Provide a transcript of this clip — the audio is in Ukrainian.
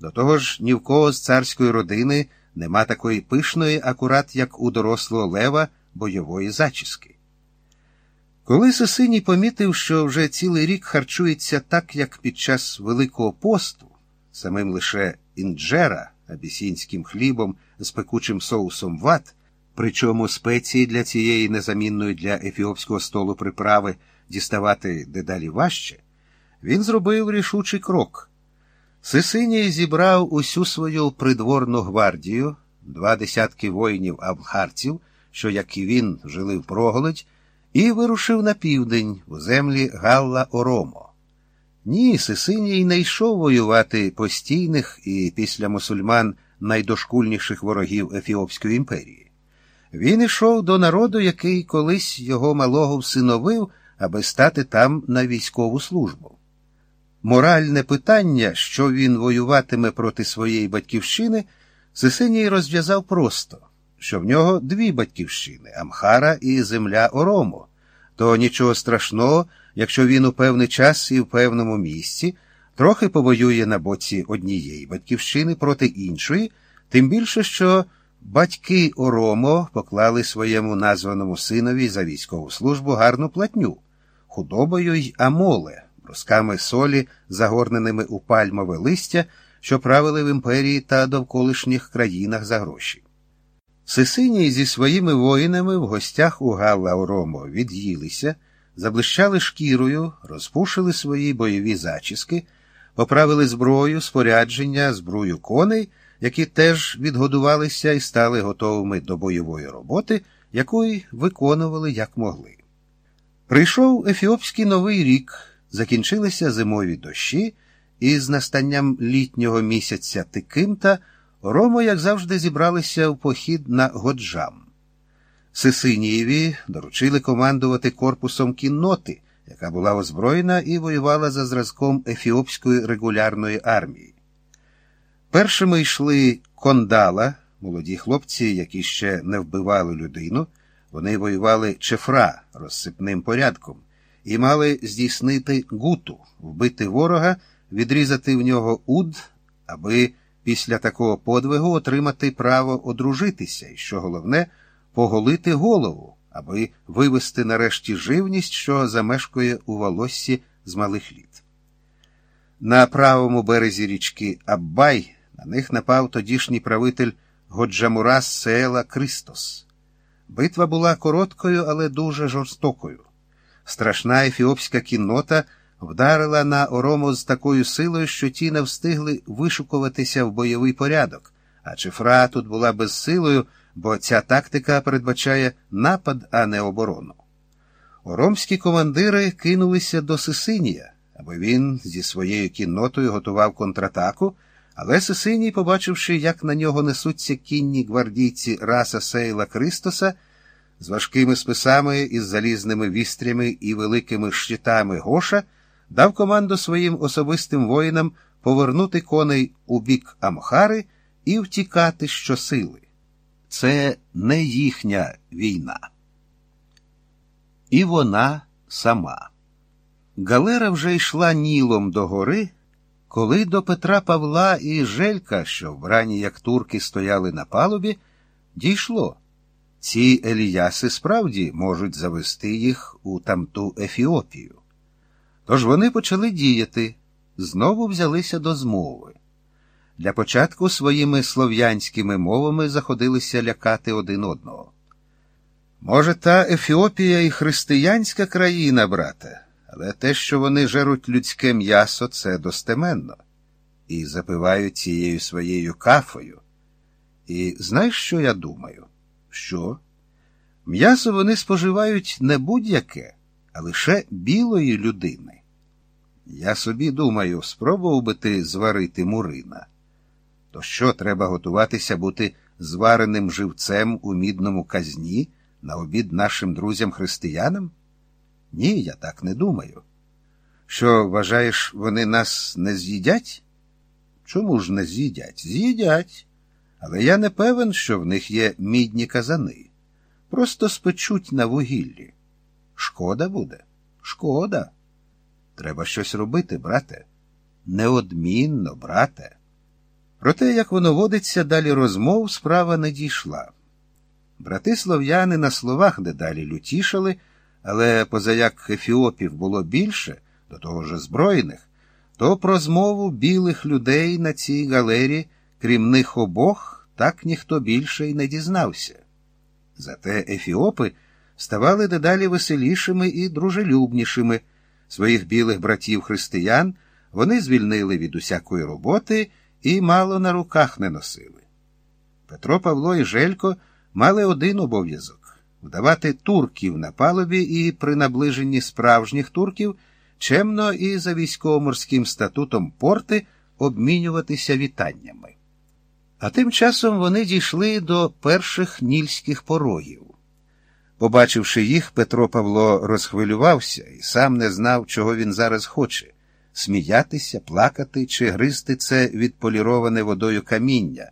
До того ж, ні в кого з царської родини нема такої пишної, акурат, як у дорослого лева бойової зачіски. Коли Сосиній помітив, що вже цілий рік харчується так, як під час Великого посту, самим лише інджера, абісінським хлібом з пекучим соусом ват, причому спеції для цієї незамінної для ефіопського столу приправи діставати дедалі важче, він зробив рішучий крок. Сисиній зібрав усю свою придворну гвардію, два десятки воїнів авхарців, що, як і він, жили в проголодь, і вирушив на південь у землі Галла Оромо. Ні, Сисиній не йшов воювати постійних і після мусульман найдошкульніших ворогів Ефіопської імперії. Він ішов до народу, який колись його малого всиновив, аби стати там на військову службу. Моральне питання, що він воюватиме проти своєї батьківщини, Сисиній розв'язав просто, що в нього дві батьківщини Амхара і земля Орому, то нічого страшного, якщо він у певний час і в певному місці трохи повоює на боці однієї батьківщини проти іншої, тим більше, що батьки Оромо поклали своєму названому синові за військову службу гарну платню, худобою й амоле брусками солі, загорненими у пальмове листя, що правили в імперії та довколишніх країнах за гроші. Сисиній зі своїми воїнами в гостях у Галла Оромо від'їлися, заблищали шкірою, розпушили свої бойові зачіски, поправили зброю, спорядження, зброю коней, які теж відгодувалися і стали готовими до бойової роботи, яку виконували як могли. Прийшов Ефіопський новий рік закінчилися зимові дощі, і з настанням літнього місяця Тикимта Ромо, як завжди, зібралися в похід на Годжам. Сисинієві доручили командувати корпусом кінноти, яка була озброєна і воювала за зразком ефіопської регулярної армії. Першими йшли кондала, молоді хлопці, які ще не вбивали людину. Вони воювали чефра розсипним порядком і мали здійснити гуту, вбити ворога, відрізати в нього уд, аби після такого подвигу отримати право одружитися і, що головне, поголити голову, аби вивести нарешті живність, що замешкує у волоссі з малих літ. На правому березі річки Аббай на них напав тодішній правитель Годжамурас Сеела Кристос. Битва була короткою, але дуже жорстокою. Страшна ефіопська кіннота вдарила на Орому з такою силою, що ті не встигли вишукуватися в бойовий порядок, а чифра тут була безсилою, бо ця тактика передбачає напад, а не оборону. Оромські командири кинулися до Сисинія, аби він зі своєю кіннотою готував контратаку, але Сисиній, побачивши, як на нього несуться кінні гвардійці раса Сейла Кристоса, з важкими списами із залізними вістрями і великими щитами Гоша, дав команду своїм особистим воїнам повернути коней у бік Амхари і втікати щосили. Це не їхня війна. І вона сама. Галера вже йшла нілом до гори, коли до Петра Павла і Желька, що вбрані, як турки, стояли на палубі, дійшло. Ці Еліяси справді можуть завести їх у тамту Ефіопію. Тож вони почали діяти, знову взялися до змови. Для початку своїми слов'янськими мовами заходилися лякати один одного. Може, та Ефіопія і християнська країна, брате, але те, що вони жеруть людське м'ясо, це достеменно, і запивають цією своєю кафою. І знаєш, що я думаю? Що? М'ясо вони споживають не будь-яке, а лише білої людини. Я собі думаю, спробував би ти зварити мурина. То що треба готуватися бути звареним живцем у мідному казні на обід нашим друзям-християнам? Ні, я так не думаю. Що, вважаєш, вони нас не з'їдять? Чому ж не з'їдять? З'їдять. Але я не певен, що в них є мідні казани. Просто спечуть на вугіллі. Шкода буде? Шкода. Треба щось робити, брате. Неодмінно, брате. Проте, як воно водиться, далі розмов справа не дійшла. Брати слов'яни на словах дедалі лютішали, але позаяк ефіопів було більше, до того ж збройних, то про змову білих людей на цій галері, крім них обох, так ніхто більше й не дізнався. Зате ефіопи ставали дедалі веселішими і дружелюбнішими. Своїх білих братів християн вони звільнили від усякої роботи і мало на руках не носили. Петро Павло і Желько мали один обов'язок вдавати турків на палубі і при наближенні справжніх турків чемно і за військово-морським статутом порти обмінюватися вітаннями. А тим часом вони дійшли до перших нільських порогів. Побачивши їх, Петро Павло розхвилювався і сам не знав, чого він зараз хоче сміятися, плакати чи гризти це відполіроване водою каміння.